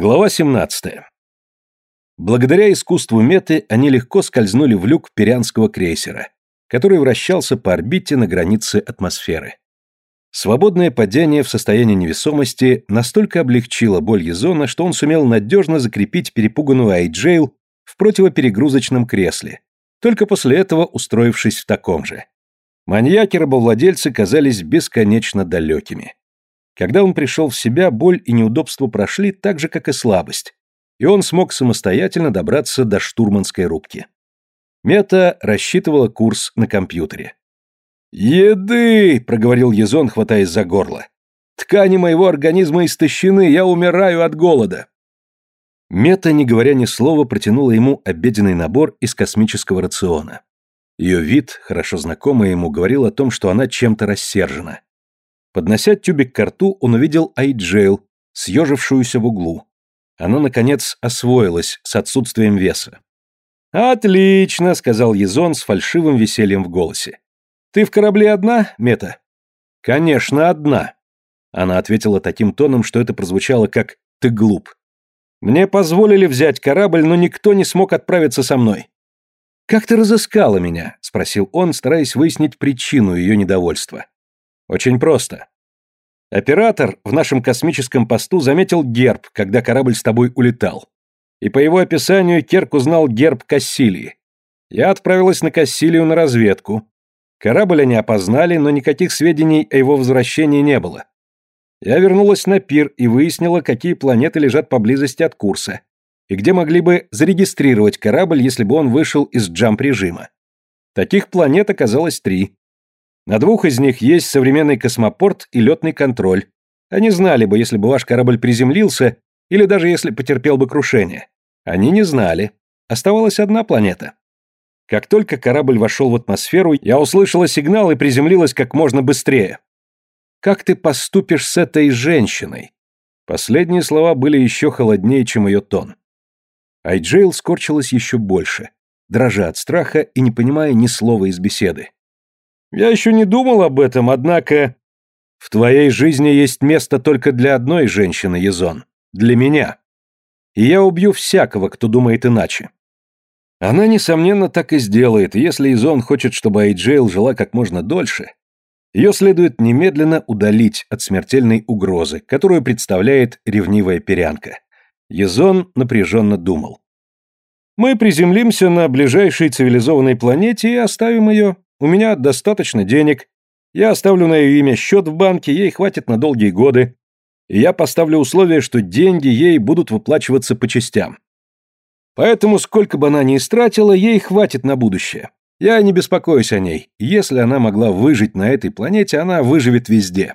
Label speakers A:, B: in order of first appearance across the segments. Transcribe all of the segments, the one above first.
A: Глава 17. Благодаря искусству меты они легко скользнули в люк перианского крейсера, который вращался по орбите на границе атмосферы. Свободное падение в состоянии невесомости настолько облегчило боль Езона, что он сумел надежно закрепить перепуганную Айджейл в противоперегрузочном кресле, только после этого устроившись в таком же. Маньяки-рабовладельцы казались бесконечно далекими. Когда он пришел в себя, боль и неудобство прошли так же, как и слабость, и он смог самостоятельно добраться до штурманской рубки. Мета рассчитывала курс на компьютере. «Еды!» — проговорил Езон, хватаясь за горло. «Ткани моего организма истощены, я умираю от голода!» Мета, не говоря ни слова, протянула ему обеденный набор из космического рациона. Ее вид, хорошо знакомый ему, говорил о том, что она чем-то рассержена. Поднося тюбик к рту, он увидел Айджейл, съежившуюся в углу. Она, наконец, освоилась с отсутствием веса. «Отлично», — сказал Езон с фальшивым весельем в голосе. «Ты в корабле одна, Мета?» «Конечно, одна». Она ответила таким тоном, что это прозвучало как «ты глуп». «Мне позволили взять корабль, но никто не смог отправиться со мной». «Как ты разыскала меня?» — спросил он, стараясь выяснить причину ее недовольства. Очень просто. Оператор в нашем космическом посту заметил герб, когда корабль с тобой улетал. И по его описанию Керк узнал герб Кассилии. Я отправилась на Кассилию на разведку. Корабль они опознали, но никаких сведений о его возвращении не было. Я вернулась на пир и выяснила, какие планеты лежат поблизости от курса, и где могли бы зарегистрировать корабль, если бы он вышел из джамп-режима. Таких планет оказалось три. На двух из них есть современный космопорт и летный контроль. Они знали бы, если бы ваш корабль приземлился, или даже если потерпел бы крушение. Они не знали. Оставалась одна планета. Как только корабль вошел в атмосферу, я услышала сигнал и приземлилась как можно быстрее. «Как ты поступишь с этой женщиной?» Последние слова были еще холоднее, чем ее тон. Айджейл скорчилась еще больше, дрожа от страха и не понимая ни слова из беседы. Я еще не думал об этом, однако... В твоей жизни есть место только для одной женщины, Язон. Для меня. И я убью всякого, кто думает иначе. Она, несомненно, так и сделает, если Язон хочет, чтобы Айджейл жила как можно дольше. Ее следует немедленно удалить от смертельной угрозы, которую представляет ревнивая пиррянка. Езон напряженно думал. Мы приземлимся на ближайшей цивилизованной планете и оставим ее. У меня достаточно денег. Я оставлю на ее имя счет в банке, ей хватит на долгие годы. И я поставлю условие, что деньги ей будут выплачиваться по частям. Поэтому, сколько бы она ни истратила, ей хватит на будущее. Я не беспокоюсь о ней. Если она могла выжить на этой планете, она выживет везде.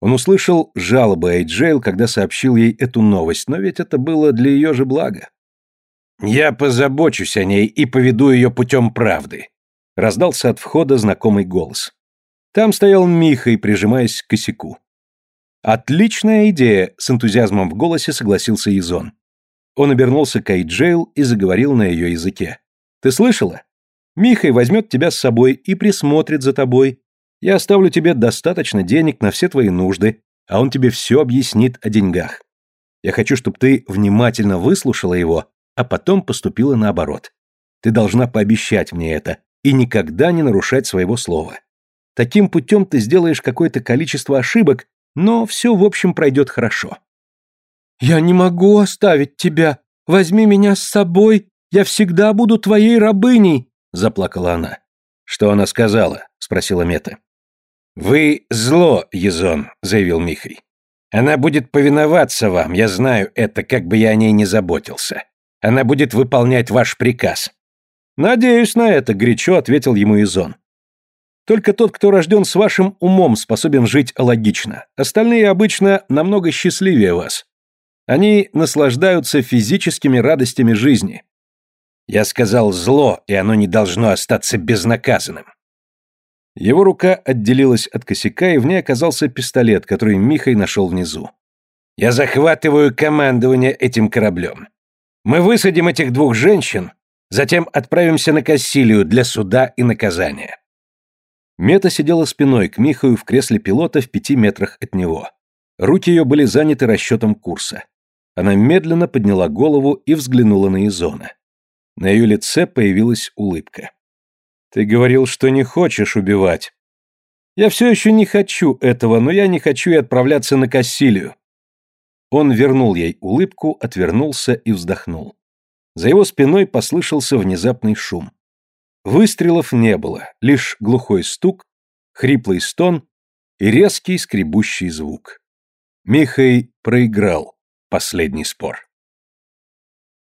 A: Он услышал жалобы Эйджейл, когда сообщил ей эту новость, но ведь это было для ее же блага. «Я позабочусь о ней и поведу ее путем правды. Раздался от входа знакомый голос. Там стоял Михай, прижимаясь к косяку. «Отличная идея!» — с энтузиазмом в голосе согласился Изон. Он обернулся к Айджейл и заговорил на ее языке. «Ты слышала? Михай возьмет тебя с собой и присмотрит за тобой. Я оставлю тебе достаточно денег на все твои нужды, а он тебе все объяснит о деньгах. Я хочу, чтобы ты внимательно выслушала его, а потом поступила наоборот. Ты должна пообещать мне это, и никогда не нарушать своего слова. Таким путем ты сделаешь какое-то количество ошибок, но все, в общем, пройдет хорошо. «Я не могу оставить тебя. Возьми меня с собой. Я всегда буду твоей рабыней», — заплакала она. «Что она сказала?» — спросила Мета. «Вы зло, Езон», — заявил Михай. «Она будет повиноваться вам, я знаю это, как бы я о ней не заботился. Она будет выполнять ваш приказ. «Надеюсь на это», — горячо ответил ему Изон. «Только тот, кто рожден с вашим умом, способен жить логично. Остальные обычно намного счастливее вас. Они наслаждаются физическими радостями жизни». «Я сказал зло, и оно не должно остаться безнаказанным». Его рука отделилась от косяка, и в ней оказался пистолет, который Михай нашел внизу. «Я захватываю командование этим кораблем. Мы высадим этих двух женщин, Затем отправимся на Кассилию для суда и наказания. Мета сидела спиной к Михаю в кресле пилота в пяти метрах от него. Руки ее были заняты расчетом курса. Она медленно подняла голову и взглянула на Изона. На ее лице появилась улыбка. «Ты говорил, что не хочешь убивать. Я все еще не хочу этого, но я не хочу и отправляться на Кассилию». Он вернул ей улыбку, отвернулся и вздохнул. За его спиной послышался внезапный шум. Выстрелов не было, лишь глухой стук, хриплый стон и резкий скребущий звук. Михай проиграл последний спор.